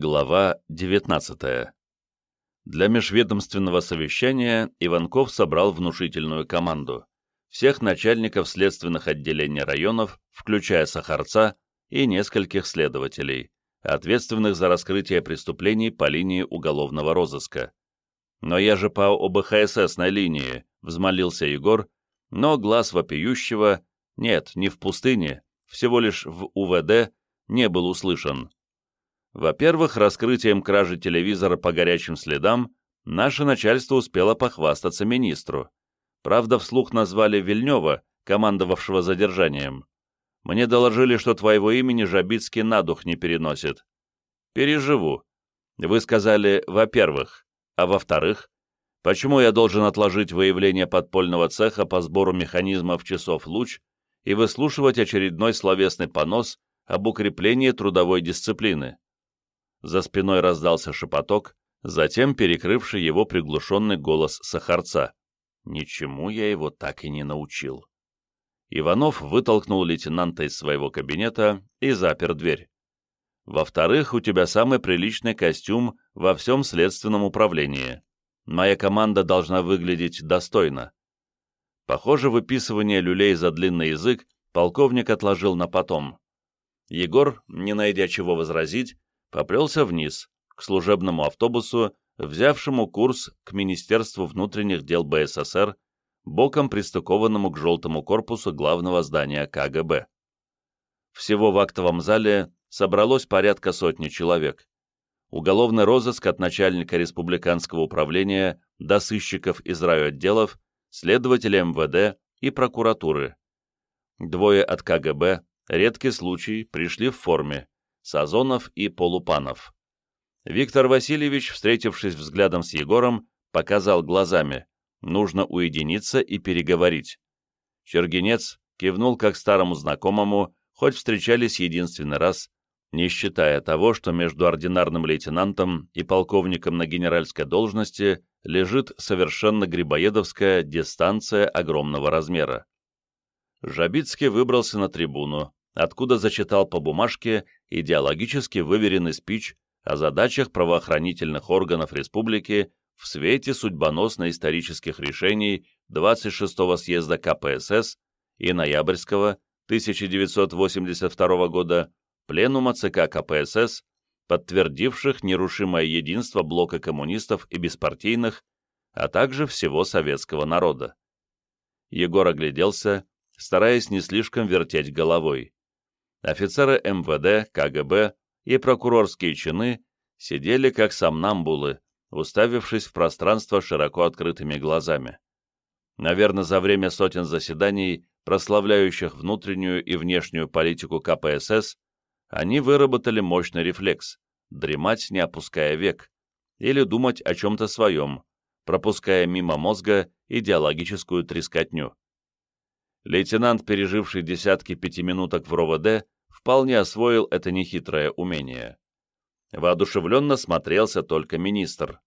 Глава 19. Для межведомственного совещания Иванков собрал внушительную команду. Всех начальников следственных отделений районов, включая Сахарца, и нескольких следователей, ответственных за раскрытие преступлений по линии уголовного розыска. «Но я же по ОБХССной линии», — взмолился Егор, но глаз вопиющего, нет, не в пустыне, всего лишь в УВД, не был услышан. Во-первых, раскрытием кражи телевизора по горячим следам наше начальство успело похвастаться министру. Правда, вслух назвали Вильнева, командовавшего задержанием. Мне доложили, что твоего имени Жабицкий на дух не переносит. Переживу. Вы сказали «во-первых», а во-вторых, почему я должен отложить выявление подпольного цеха по сбору механизмов часов луч и выслушивать очередной словесный понос об укреплении трудовой дисциплины? За спиной раздался шепоток, затем перекрывший его приглушенный голос Сахарца. Ничему я его так и не научил. Иванов вытолкнул лейтенанта из своего кабинета и запер дверь. Во-вторых, у тебя самый приличный костюм во всем следственном управлении. Моя команда должна выглядеть достойно. Похоже, выписывание люлей за длинный язык полковник отложил на потом. Егор, не найдя чего возразить, поплелся вниз, к служебному автобусу, взявшему курс к Министерству внутренних дел БССР, боком пристыкованному к желтому корпусу главного здания КГБ. Всего в актовом зале собралось порядка сотни человек. Уголовный розыск от начальника республиканского управления до сыщиков из райотделов, следователя МВД и прокуратуры. Двое от КГБ, редкий случай, пришли в форме, Сазонов и Полупанов. Виктор Васильевич, встретившись взглядом с Егором, показал глазами. Нужно уединиться и переговорить. Чергенец кивнул как старому знакомому, хоть встречались единственный раз, не считая того, что между ординарным лейтенантом и полковником на генеральской должности лежит совершенно грибоедовская дистанция огромного размера. Жабицкий выбрался на трибуну, откуда зачитал по бумажке идеологически выверенный спич о задачах правоохранительных органов республики в свете судьбоносно-исторических решений 26-го съезда КПСС и ноябрьского 1982 года Пленума ЦК КПСС, подтвердивших нерушимое единство блока коммунистов и беспартийных, а также всего советского народа. Егор огляделся, стараясь не слишком вертеть головой офицеры МВД, КГБ и прокурорские чины сидели как сомнамбулы, уставившись в пространство широко открытыми глазами. Наверное, за время сотен заседаний, прославляющих внутреннюю и внешнюю политику КПСС, они выработали мощный рефлекс – дремать, не опуская век, или думать о чем-то своем, пропуская мимо мозга идеологическую трескотню лейтенант, переживший десятки пятиминуток в РОВД, вполне освоил это нехитрое умение. Воодушевленно смотрелся только министр.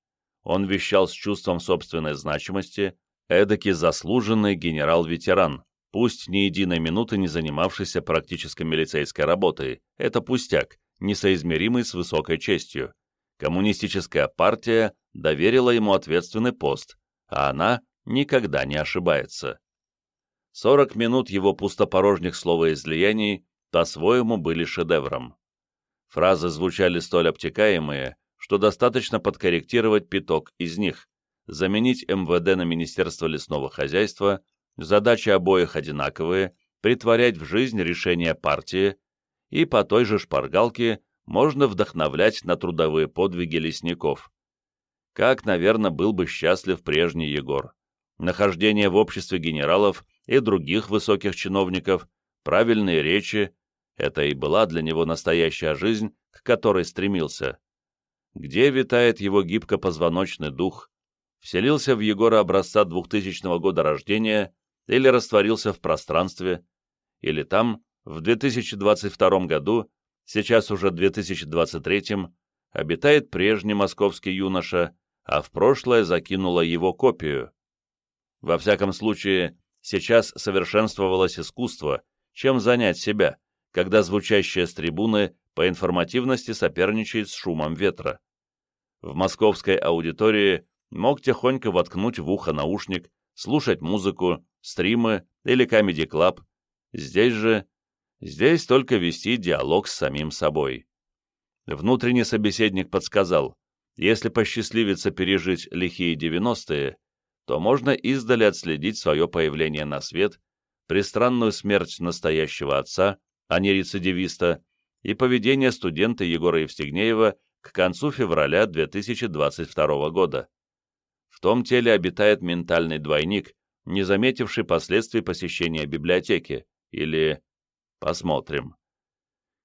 Он вещал с чувством собственной значимости, эдакий заслуженный генерал-ветеран, пусть ни единой минуты не занимавшийся практической милицейской работой, это пустяк, несоизмеримый с высокой честью. Коммунистическая партия доверила ему ответственный пост, а она никогда не ошибается. Сорок минут его пустопорожних словоизлияний по-своему были шедевром. Фразы звучали столь обтекаемые, что достаточно подкорректировать пяток из них, заменить МВД на Министерство лесного хозяйства, задачи обоих одинаковые, притворять в жизнь решения партии, и по той же шпаргалке можно вдохновлять на трудовые подвиги лесников. Как, наверное, был бы счастлив прежний Егор. Нахождение в обществе генералов и других высоких чиновников, правильные речи — это и была для него настоящая жизнь, к которой стремился. Где витает его гибко-позвоночный дух? Вселился в Егора образца 2000 года рождения или растворился в пространстве, или там, в 2022 году, сейчас уже 2023, обитает прежний московский юноша, а в прошлое закинула его копию. Во всяком случае, Сейчас совершенствовалось искусство, чем занять себя, когда звучащие с трибуны по информативности соперничает с шумом ветра. В московской аудитории мог тихонько воткнуть в ухо наушник, слушать музыку, стримы или Club. Здесь же... Здесь только вести диалог с самим собой. Внутренний собеседник подсказал, если посчастливится пережить лихие девяностые, то можно издали отследить свое появление на свет, пристранную смерть настоящего отца, а не рецидивиста, и поведение студента Егора Евстигнеева к концу февраля 2022 года. В том теле обитает ментальный двойник, не заметивший последствий посещения библиотеки, или... Посмотрим.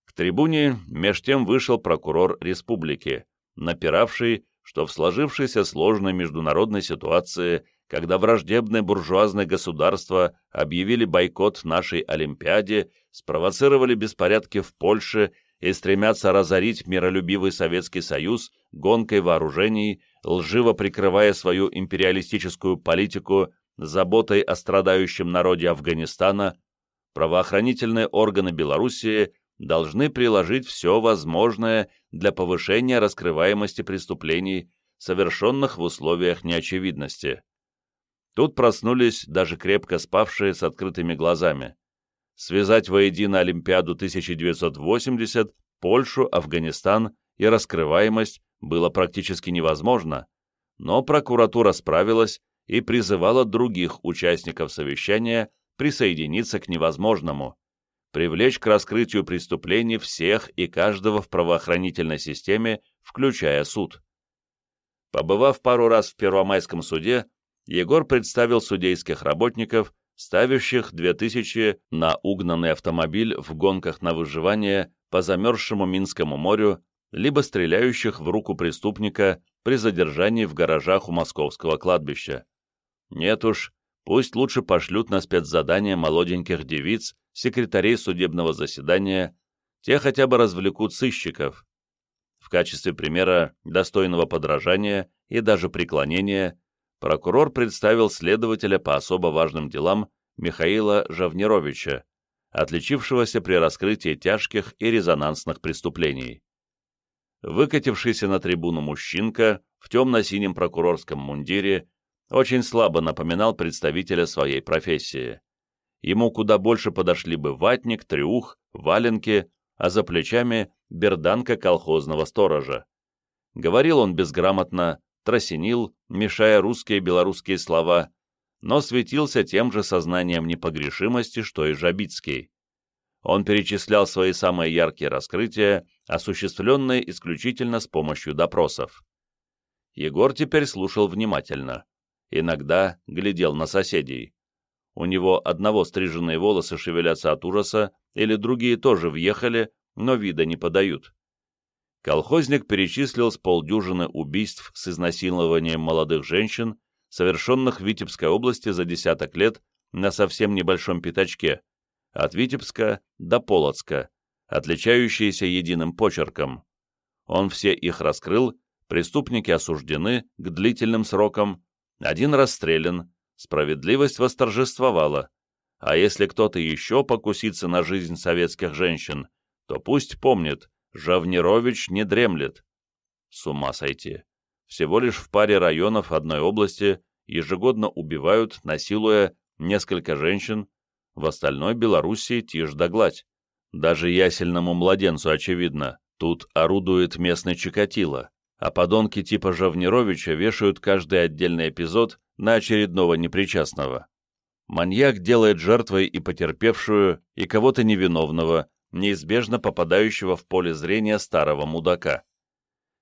К трибуне меж тем вышел прокурор республики, напиравший, что в сложившейся сложной международной ситуации, когда враждебные буржуазные государства объявили бойкот нашей Олимпиаде, спровоцировали беспорядки в Польше и стремятся разорить миролюбивый Советский Союз гонкой вооружений, лживо прикрывая свою империалистическую политику заботой о страдающем народе Афганистана, правоохранительные органы Белоруссии должны приложить все возможное для повышения раскрываемости преступлений, совершенных в условиях неочевидности. Тут проснулись даже крепко спавшие с открытыми глазами связать воедино Олимпиаду 1980, Польшу, Афганистан и раскрываемость было практически невозможно, но прокуратура справилась и призывала других участников совещания присоединиться к невозможному, привлечь к раскрытию преступлений всех и каждого в правоохранительной системе, включая суд. Побывав пару раз в Первомайском суде, Егор представил судейских работников ставящих 2000 на угнанный автомобиль в гонках на выживание по замерзшему Минскому морю, либо стреляющих в руку преступника при задержании в гаражах у московского кладбища. Нет уж, пусть лучше пошлют на спецзадание молоденьких девиц, секретарей судебного заседания, те хотя бы развлекут сыщиков. В качестве примера достойного подражания и даже преклонения прокурор представил следователя по особо важным делам Михаила Жавнеровича, отличившегося при раскрытии тяжких и резонансных преступлений. Выкатившийся на трибуну мужчинка в темно-синем прокурорском мундире очень слабо напоминал представителя своей профессии. Ему куда больше подошли бы ватник, трюх, валенки, а за плечами берданка колхозного сторожа. Говорил он безграмотно, тросинил, мешая русские и белорусские слова, но светился тем же сознанием непогрешимости, что и Жабицкий. Он перечислял свои самые яркие раскрытия, осуществленные исключительно с помощью допросов. Егор теперь слушал внимательно. Иногда глядел на соседей. У него одного стриженные волосы шевелятся от ужаса, или другие тоже въехали, но вида не подают колхозник перечислил с полдюжины убийств с изнасилованием молодых женщин, совершенных в Витебской области за десяток лет на совсем небольшом пятачке, от Витебска до Полоцка, отличающиеся единым почерком. Он все их раскрыл, преступники осуждены к длительным срокам, один расстрелян, справедливость восторжествовала. А если кто-то еще покусится на жизнь советских женщин, то пусть помнит, Жавнерович не дремлет. С ума сойти. Всего лишь в паре районов одной области ежегодно убивают, насилуя несколько женщин, в остальной Белоруссии тишь да гладь. Даже ясельному младенцу очевидно, тут орудует местный Чикатило, а подонки типа Жавнеровича вешают каждый отдельный эпизод на очередного непричастного. Маньяк делает жертвой и потерпевшую, и кого-то невиновного, неизбежно попадающего в поле зрения старого мудака.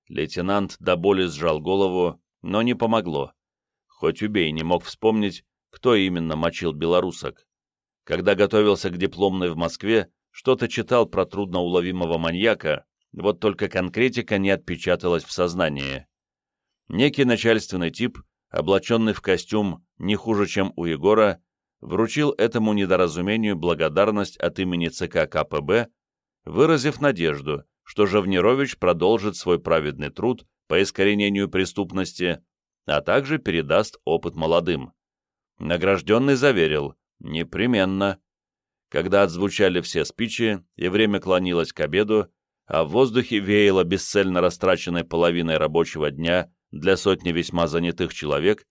Лейтенант до боли сжал голову, но не помогло. Хоть убей, не мог вспомнить, кто именно мочил белорусок. Когда готовился к дипломной в Москве, что-то читал про трудноуловимого маньяка, вот только конкретика не отпечаталась в сознании. Некий начальственный тип, облаченный в костюм не хуже, чем у Егора, вручил этому недоразумению благодарность от имени ЦК КПБ, выразив надежду, что Жавнерович продолжит свой праведный труд по искоренению преступности, а также передаст опыт молодым. Награжденный заверил «непременно». Когда отзвучали все спичи и время клонилось к обеду, а в воздухе веяло бесцельно растраченной половиной рабочего дня для сотни весьма занятых человек,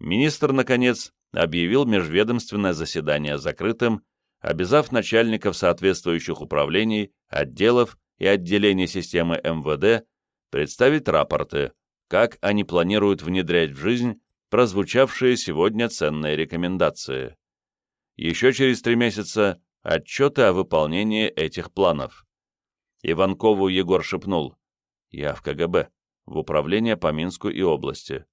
министр, наконец, объявил межведомственное заседание закрытым, обязав начальников соответствующих управлений, отделов и отделений системы МВД представить рапорты, как они планируют внедрять в жизнь прозвучавшие сегодня ценные рекомендации. Еще через три месяца отчеты о выполнении этих планов. Иванкову Егор шепнул. «Я в КГБ, в управление по Минску и области».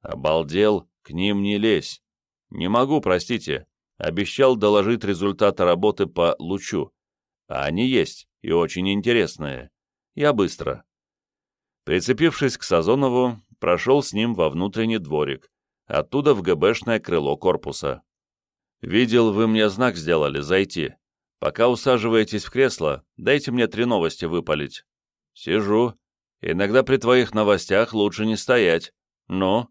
«Обалдел, к ним не лезь». «Не могу, простите. Обещал доложить результаты работы по лучу. А они есть, и очень интересные. Я быстро». Прицепившись к Сазонову, прошел с ним во внутренний дворик, оттуда в ГБшное крыло корпуса. «Видел, вы мне знак сделали, зайти. Пока усаживаетесь в кресло, дайте мне три новости выпалить». «Сижу. Иногда при твоих новостях лучше не стоять. Ну?»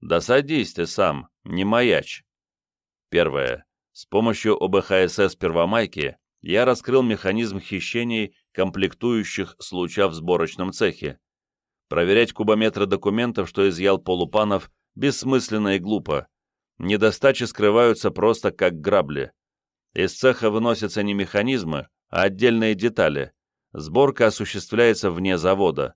«Да садись ты сам, не маячь». Первое. С помощью ОБХСС «Первомайки» я раскрыл механизм хищений, комплектующих случая в сборочном цехе. Проверять кубометры документов, что изъял Полупанов, бессмысленно и глупо. Недостачи скрываются просто как грабли. Из цеха выносятся не механизмы, а отдельные детали. Сборка осуществляется вне завода.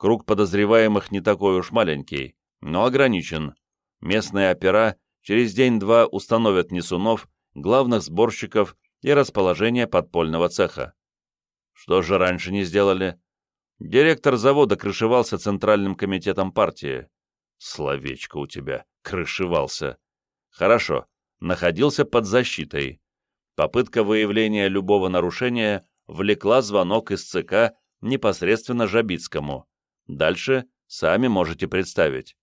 Круг подозреваемых не такой уж маленький, но ограничен. Местные опера через день-два установят несунов, главных сборщиков и расположение подпольного цеха. Что же раньше не сделали? Директор завода крышевался Центральным комитетом партии. Словечко у тебя, крышевался. Хорошо, находился под защитой. Попытка выявления любого нарушения влекла звонок из ЦК непосредственно Жабицкому. Дальше сами можете представить.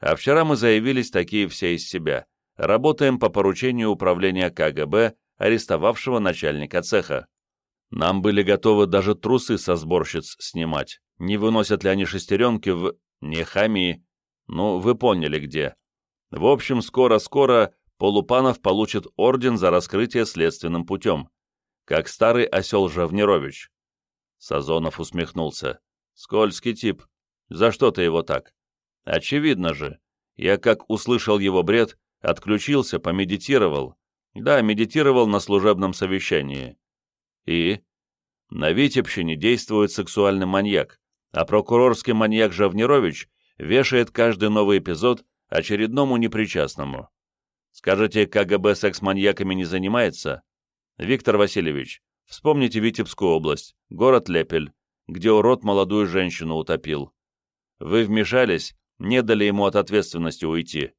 А вчера мы заявились такие все из себя. Работаем по поручению управления КГБ, арестовавшего начальника цеха. Нам были готовы даже трусы со сборщиц снимать. Не выносят ли они шестеренки в... Не хами. Ну, вы поняли где. В общем, скоро-скоро Полупанов получит орден за раскрытие следственным путем. Как старый осел Жавнирович. Сазонов усмехнулся. Скользкий тип. За что ты его так? Очевидно же. Я, как услышал его бред, отключился, помедитировал. Да, медитировал на служебном совещании. И? На Витебщине действует сексуальный маньяк, а прокурорский маньяк Жавнирович вешает каждый новый эпизод очередному непричастному. Скажете, КГБ секс-маньяками не занимается? Виктор Васильевич, вспомните Витебскую область, город Лепель, где урод молодую женщину утопил. Вы вмешались, не дали ему от ответственности уйти.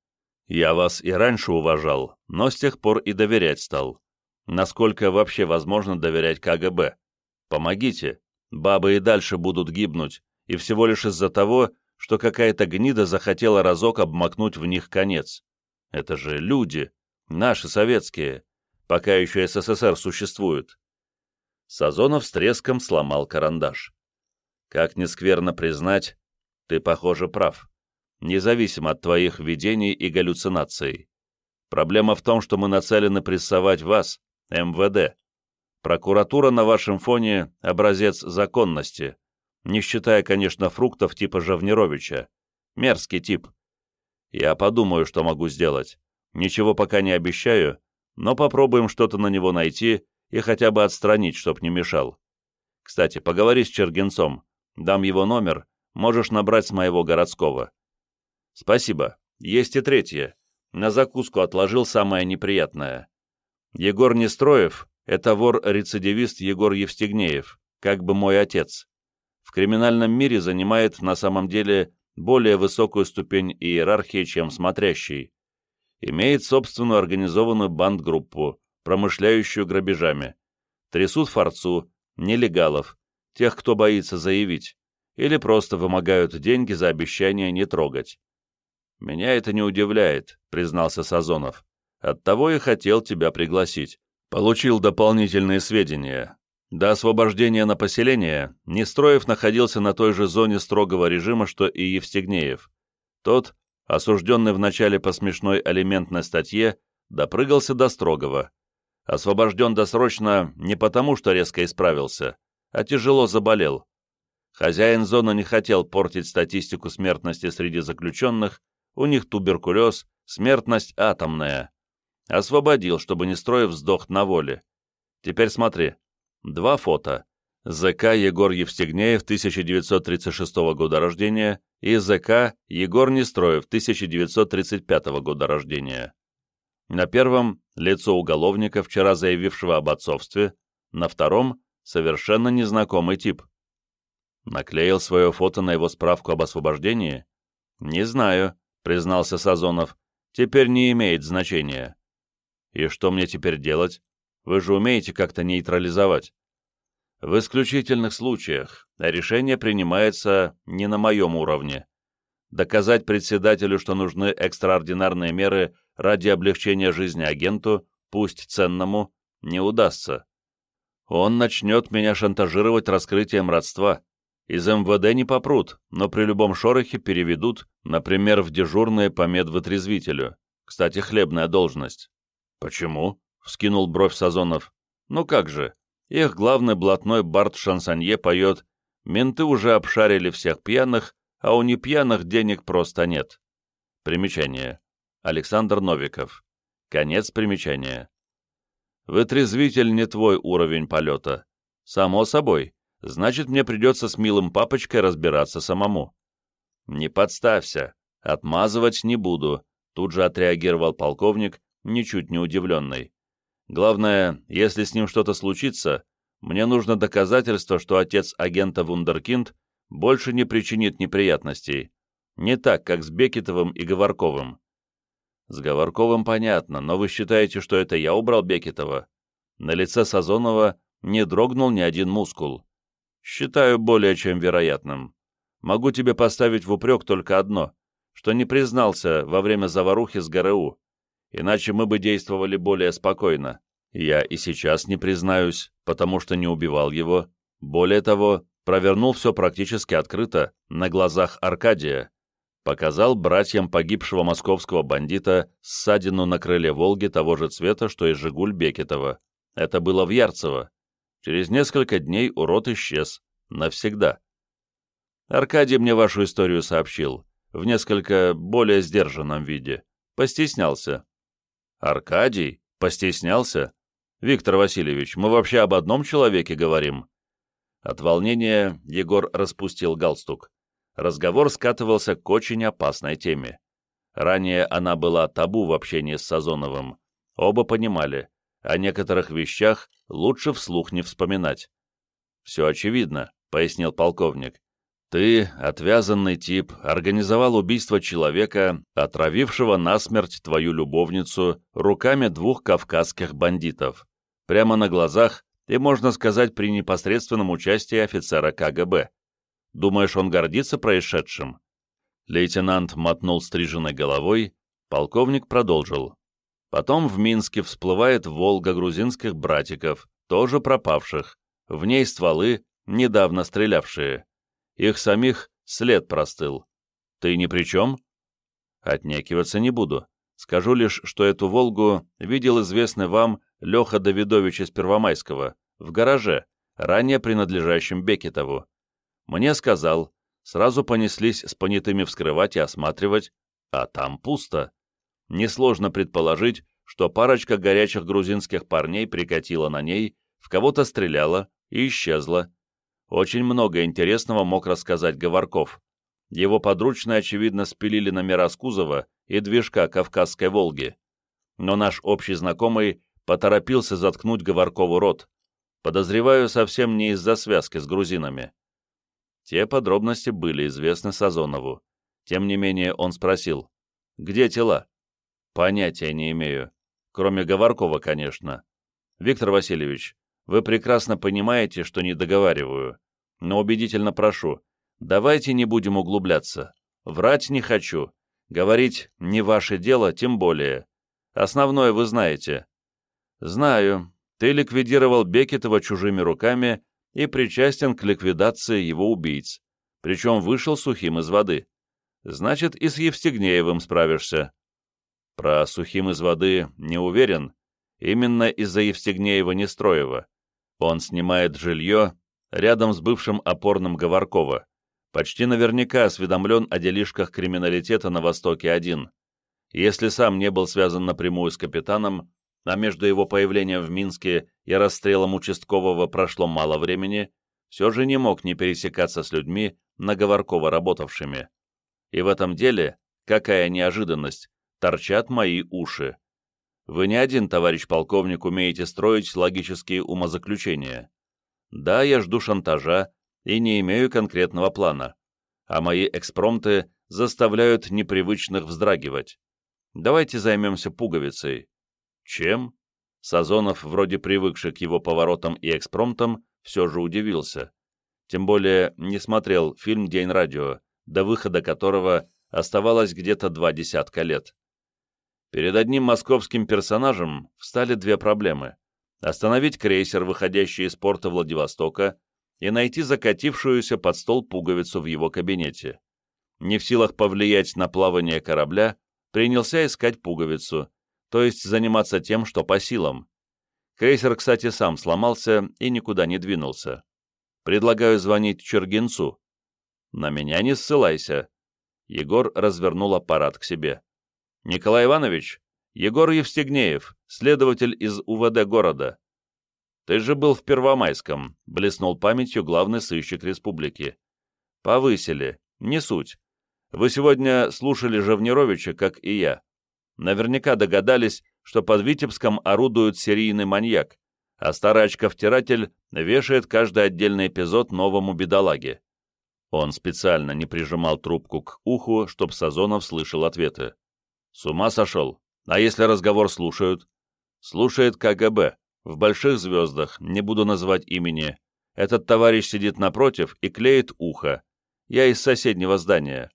Я вас и раньше уважал, но с тех пор и доверять стал насколько вообще возможно доверять КГБ. Помогите, бабы и дальше будут гибнуть, и всего лишь из-за того, что какая-то гнида захотела разок обмакнуть в них конец. Это же люди, наши советские, пока еще СССР существует. Сазонов с треском сломал карандаш. Как не скверно признать, ты, похоже, прав. Независимо от твоих видений и галлюцинаций. Проблема в том, что мы нацелены прессовать вас, МВД. Прокуратура на вашем фоне – образец законности, не считая, конечно, фруктов типа Жавнировича. Мерзкий тип. Я подумаю, что могу сделать. Ничего пока не обещаю, но попробуем что-то на него найти и хотя бы отстранить, чтоб не мешал. Кстати, поговори с Чергенцом. Дам его номер, можешь набрать с моего городского. Спасибо. Есть и третье. На закуску отложил самое неприятное. Егор Нестроев — это вор-рецидивист Егор Евстигнеев, как бы мой отец. В криминальном мире занимает на самом деле более высокую ступень иерархии, чем смотрящий. Имеет собственную организованную бандгруппу, промышляющую грабежами. Трясут форцу, нелегалов, тех, кто боится заявить, или просто вымогают деньги за обещание не трогать. «Меня это не удивляет», — признался Сазонов. Оттого и хотел тебя пригласить. Получил дополнительные сведения. До освобождения на поселение Нестроев находился на той же зоне строгого режима, что и Евстигнеев. Тот, осужденный вначале по смешной алиментной статье, допрыгался до строгого. Освобожден досрочно не потому, что резко исправился, а тяжело заболел. Хозяин зоны не хотел портить статистику смертности среди заключенных, у них туберкулез, смертность атомная. Освободил, чтобы не строив вздох на воле. Теперь смотри. Два фото. ЗК Егор Евстигнеев, 1936 года рождения, и ЗК Егор Нестроев, 1935 года рождения. На первом – лицо уголовника, вчера заявившего об отцовстве, на втором – совершенно незнакомый тип. Наклеил свое фото на его справку об освобождении? Не знаю, признался Сазонов. Теперь не имеет значения. И что мне теперь делать? Вы же умеете как-то нейтрализовать. В исключительных случаях решение принимается не на моем уровне. Доказать председателю, что нужны экстраординарные меры ради облегчения жизни агенту, пусть ценному, не удастся. Он начнет меня шантажировать раскрытием родства. Из МВД не попрут, но при любом шорохе переведут, например, в дежурные по медвытрезвителю. Кстати, хлебная должность. «Почему?» — вскинул бровь Сазонов. «Ну как же, их главный блатной Барт Шансонье поет «Менты уже обшарили всех пьяных, а у непьяных денег просто нет». Примечание. Александр Новиков. Конец примечания. Вытрезвитель не твой уровень полета. Само собой. Значит, мне придется с милым папочкой разбираться самому. Не подставься. Отмазывать не буду. Тут же отреагировал полковник, ничуть не удивленный. Главное, если с ним что-то случится, мне нужно доказательство, что отец агента Вундеркинд больше не причинит неприятностей. Не так, как с Бекетовым и Говорковым. С Говорковым понятно, но вы считаете, что это я убрал Бекетова? На лице Сазонова не дрогнул ни один мускул. Считаю более чем вероятным. Могу тебе поставить в упрек только одно, что не признался во время заварухи с ГРУ иначе мы бы действовали более спокойно. Я и сейчас не признаюсь, потому что не убивал его. Более того, провернул все практически открыто, на глазах Аркадия. Показал братьям погибшего московского бандита ссадину на крыле «Волги» того же цвета, что и «Жигуль» Бекетова. Это было в Ярцево. Через несколько дней урод исчез. Навсегда. Аркадий мне вашу историю сообщил. В несколько более сдержанном виде. Постеснялся. Аркадий? Постеснялся? Виктор Васильевич, мы вообще об одном человеке говорим. От волнения Егор распустил галстук. Разговор скатывался к очень опасной теме. Ранее она была табу в общении с Сазоновым. Оба понимали, о некоторых вещах лучше вслух не вспоминать. «Все очевидно», — пояснил полковник. Ты, отвязанный тип, организовал убийство человека, отравившего насмерть твою любовницу руками двух кавказских бандитов. Прямо на глазах и, можно сказать, при непосредственном участии офицера КГБ. Думаешь, он гордится происшедшим?» Лейтенант мотнул стриженной головой, полковник продолжил. Потом в Минске всплывает «Волга» грузинских братиков, тоже пропавших, в ней стволы, недавно стрелявшие. Их самих след простыл. Ты ни при чем? Отнекиваться не буду. Скажу лишь, что эту «Волгу» видел известный вам Леха Давидович из Первомайского, в гараже, ранее принадлежащем Бекетову. Мне сказал, сразу понеслись с понятыми вскрывать и осматривать, а там пусто. Несложно предположить, что парочка горячих грузинских парней прикатила на ней, в кого-то стреляла и исчезла, очень много интересного мог рассказать Говорков. Его подручные, очевидно, спилили номера с кузова и движка Кавказской «Волги». Но наш общий знакомый поторопился заткнуть Говоркову рот. Подозреваю, совсем не из-за связки с грузинами. Те подробности были известны Сазонову. Тем не менее, он спросил, «Где тела?» «Понятия не имею. Кроме Говоркова, конечно. Виктор Васильевич, вы прекрасно понимаете, что не договариваю, но убедительно прошу, давайте не будем углубляться. Врать не хочу. Говорить «не ваше дело», тем более. Основное вы знаете. Знаю. Ты ликвидировал Бекетова чужими руками и причастен к ликвидации его убийц. Причем вышел сухим из воды. Значит, и с Евстигнеевым справишься. Про сухим из воды не уверен. Именно из-за Евстигнеева-Нестроева. Он снимает жилье рядом с бывшим опорным Говоркова, почти наверняка осведомлен о делишках криминалитета на Востоке-1. Если сам не был связан напрямую с капитаном, а между его появлением в Минске и расстрелом участкового прошло мало времени, все же не мог не пересекаться с людьми, на Говоркова работавшими. И в этом деле, какая неожиданность, торчат мои уши. Вы не один, товарищ полковник, умеете строить логические умозаключения. Да, я жду шантажа и не имею конкретного плана, а мои экспромты заставляют непривычных вздрагивать. Давайте займемся пуговицей. Чем? Сазонов, вроде привыкший к его поворотам и экспромтам, все же удивился. Тем более не смотрел фильм «День радио», до выхода которого оставалось где-то два десятка лет. Перед одним московским персонажем встали две проблемы. Остановить крейсер, выходящий из порта Владивостока, и найти закатившуюся под стол пуговицу в его кабинете. Не в силах повлиять на плавание корабля, принялся искать пуговицу, то есть заниматься тем, что по силам. Крейсер, кстати, сам сломался и никуда не двинулся. Предлагаю звонить Чергинцу. На меня не ссылайся. Егор развернул аппарат к себе. «Николай Иванович, Егор Евстигнеев, следователь из УВД города. Ты же был в Первомайском», — блеснул памятью главный сыщик республики. «Повысили. Не суть. Вы сегодня слушали Жавнировича, как и я. Наверняка догадались, что под Витебском орудует серийный маньяк, а старый очковтиратель вешает каждый отдельный эпизод новому бедолаге. Он специально не прижимал трубку к уху, чтоб Сазонов слышал ответы. С ума сошел? А если разговор слушают? Слушает КГБ. В больших звездах, не буду называть имени. Этот товарищ сидит напротив и клеит ухо. Я из соседнего здания.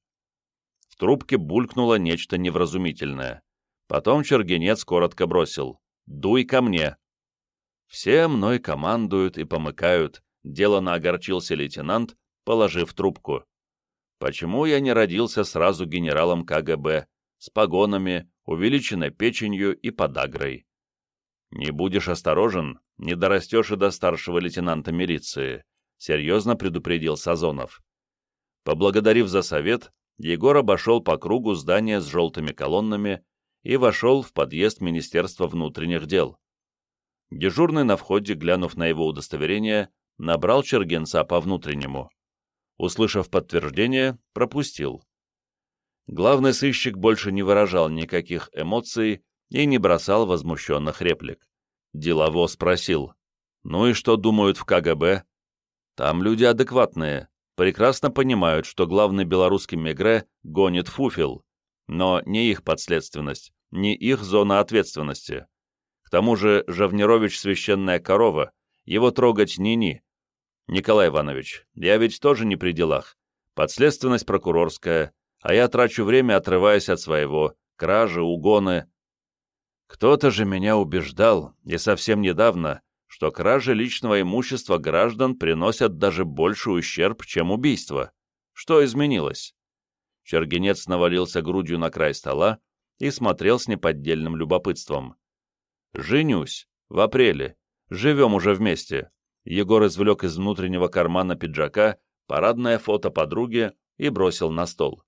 В трубке булькнуло нечто невразумительное. Потом Чергенец коротко бросил. «Дуй ко мне!» «Все мной командуют и помыкают», — делано огорчился лейтенант, положив трубку. «Почему я не родился сразу генералом КГБ? с погонами, увеличенной печенью и подагрой. Не будешь осторожен, не дорастешь и до старшего лейтенанта милиции, серьезно предупредил Сазонов. Поблагодарив за совет, Егор обошел по кругу здание с желтыми колоннами и вошел в подъезд Министерства внутренних дел. Дежурный на входе, глянув на его удостоверение, набрал Чергенца по внутреннему. Услышав подтверждение, пропустил. Главный сыщик больше не выражал никаких эмоций и не бросал возмущенных реплик. Делово спросил, «Ну и что думают в КГБ?» «Там люди адекватные, прекрасно понимают, что главный белорусский мигре гонит фуфел, но не их подследственность, не их зона ответственности. К тому же Жавнирович священная корова, его трогать ни-ни. Николай Иванович, я ведь тоже не при делах. Подследственность прокурорская, а я трачу время, отрываясь от своего, кражи, угоны. Кто-то же меня убеждал, и совсем недавно, что кражи личного имущества граждан приносят даже больший ущерб, чем убийство. Что изменилось? Чергенец навалился грудью на край стола и смотрел с неподдельным любопытством. «Женюсь. В апреле. Живем уже вместе». Егор извлек из внутреннего кармана пиджака парадное фото подруги и бросил на стол.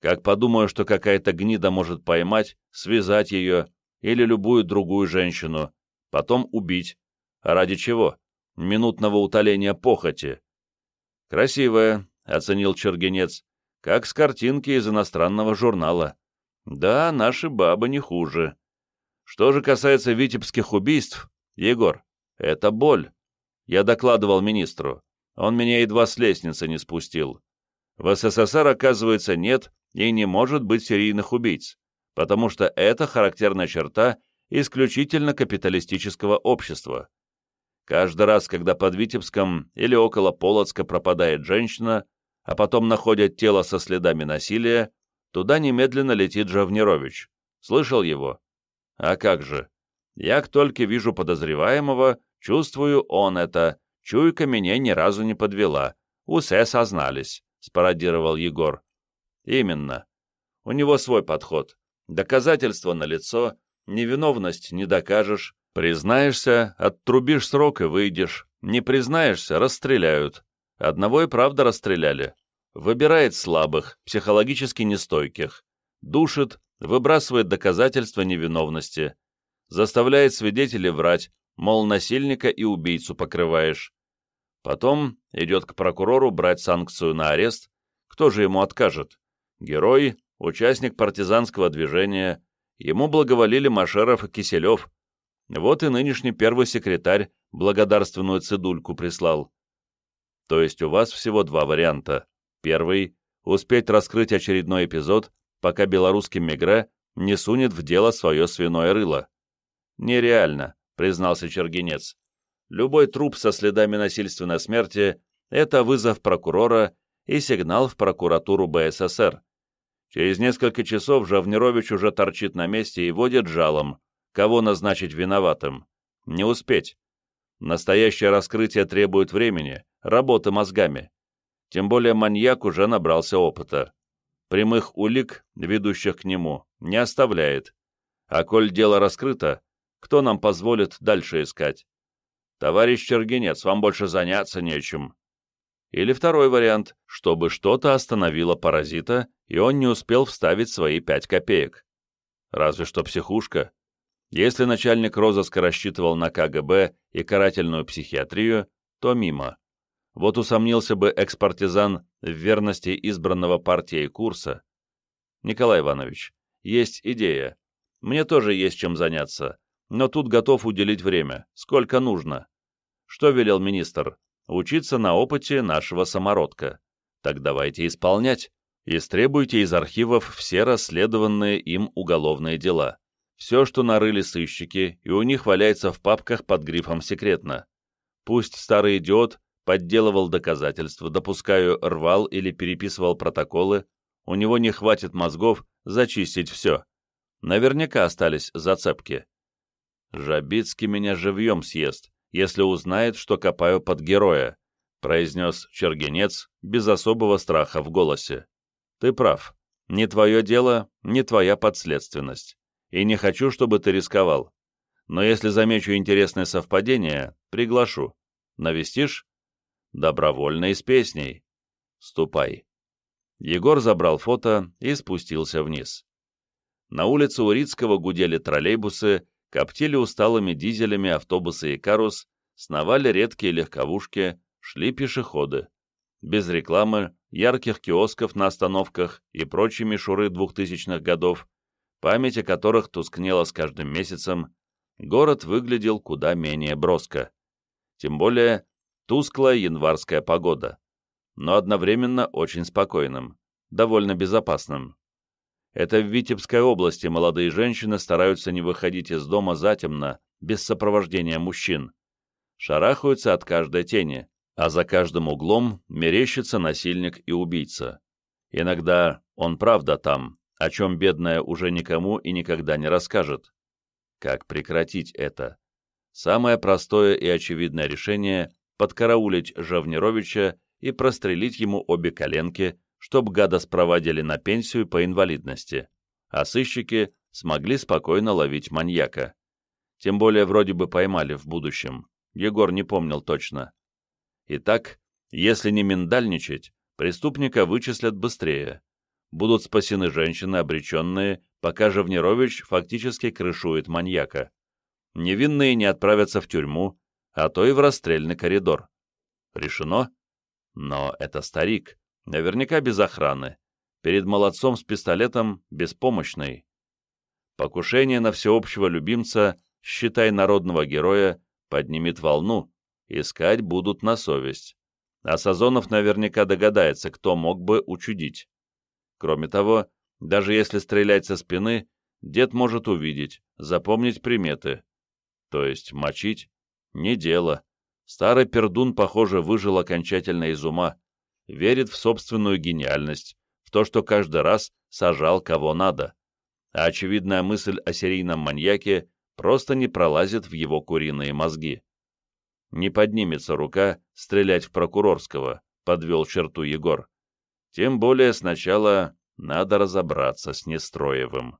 Как подумаю, что какая-то гнида может поймать, связать ее или любую другую женщину, потом убить. А ради чего? Минутного утоления похоти. Красивая, оценил Чергенец, как с картинки из иностранного журнала. Да, наши бабы не хуже. Что же касается витебских убийств, Егор, это боль. Я докладывал министру. Он меня едва с лестницы не спустил. В СССР, оказывается, нет и не может быть серийных убийц, потому что это характерная черта исключительно капиталистического общества. Каждый раз, когда под Витебском или около Полоцка пропадает женщина, а потом находят тело со следами насилия, туда немедленно летит Жавнирович. Слышал его? А как же? Я как только вижу подозреваемого, чувствую он это, чуйка меня ни разу не подвела, усе сознались, спародировал Егор. Именно. У него свой подход. Доказательство налицо, невиновность не докажешь, признаешься, оттрубишь срок и выйдешь. Не признаешься — расстреляют. Одного и правда расстреляли. Выбирает слабых, психологически нестойких. Душит, выбрасывает доказательства невиновности. Заставляет свидетелей врать, мол, насильника и убийцу покрываешь. Потом идет к прокурору брать санкцию на арест. Кто же ему откажет? Герой, участник партизанского движения. Ему благоволили Машеров и Киселев. Вот и нынешний первый секретарь благодарственную цедульку прислал. То есть у вас всего два варианта. Первый — успеть раскрыть очередной эпизод, пока белорусский мигре не сунет в дело свое свиное рыло. Нереально, признался Чергенец. Любой труп со следами насильственной смерти — это вызов прокурора и сигнал в прокуратуру БССР. Через несколько часов Жавнирович уже торчит на месте и водит жалом, кого назначить виноватым. Не успеть. Настоящее раскрытие требует времени, работы мозгами. Тем более маньяк уже набрался опыта. Прямых улик, ведущих к нему, не оставляет. А коль дело раскрыто, кто нам позволит дальше искать? Товарищ Чергенец, вам больше заняться нечем. Или второй вариант, чтобы что-то остановило паразита, и он не успел вставить свои пять копеек. Разве что психушка. Если начальник розыска рассчитывал на КГБ и карательную психиатрию, то мимо. Вот усомнился бы экспартизан в верности избранного партией курса. Николай Иванович, есть идея. Мне тоже есть чем заняться, но тут готов уделить время, сколько нужно. Что велел министр? Учиться на опыте нашего самородка. Так давайте исполнять. Истребуйте из архивов все расследованные им уголовные дела. Все, что нарыли сыщики, и у них валяется в папках под грифом «секретно». Пусть старый идиот подделывал доказательства, допускаю, рвал или переписывал протоколы, у него не хватит мозгов зачистить все. Наверняка остались зацепки. Жабицкий меня живьем съест, если узнает, что копаю под героя, произнес Чергенец без особого страха в голосе. Ты прав. Не твое дело, не твоя подследственность и не хочу, чтобы ты рисковал. Но если замечу интересное совпадение, приглашу. Навестишь? Добровольно и с песней. Ступай. Егор забрал фото и спустился вниз. На улице Урицкого гудели троллейбусы, коптили усталыми дизелями автобусы и карус, сновали редкие легковушки, шли пешеходы. Без рекламы, ярких киосков на остановках и прочей мишуры двухтысячных годов, память о которых тускнела с каждым месяцем, город выглядел куда менее броско. Тем более тусклая январская погода, но одновременно очень спокойным, довольно безопасным. Это в Витебской области молодые женщины стараются не выходить из дома затемно, без сопровождения мужчин. Шарахаются от каждой тени, а за каждым углом мерещится насильник и убийца. Иногда он правда там, о чем бедная уже никому и никогда не расскажет. Как прекратить это? Самое простое и очевидное решение — подкараулить Жавнировича и прострелить ему обе коленки, чтоб гада спровадили на пенсию по инвалидности, а сыщики смогли спокойно ловить маньяка. Тем более вроде бы поймали в будущем. Егор не помнил точно. Итак, если не миндальничать, преступника вычислят быстрее, будут спасены женщины, обреченные, пока Живнирович фактически крышует маньяка. Невинные не отправятся в тюрьму, а то и в расстрельный коридор. Решено? Но это старик, наверняка без охраны, перед молодцом с пистолетом беспомощный. Покушение на всеобщего любимца, считай народного героя, поднимет волну, искать будут на совесть. А Сазонов наверняка догадается, кто мог бы учудить. Кроме того, даже если стрелять со спины, дед может увидеть, запомнить приметы. То есть мочить — не дело. Старый пердун, похоже, выжил окончательно из ума, верит в собственную гениальность, в то, что каждый раз сажал кого надо. А очевидная мысль о серийном маньяке просто не пролазит в его куриные мозги. Не поднимется рука стрелять в прокурорского, подвел черту Егор. Тем более сначала надо разобраться с Нестроевым.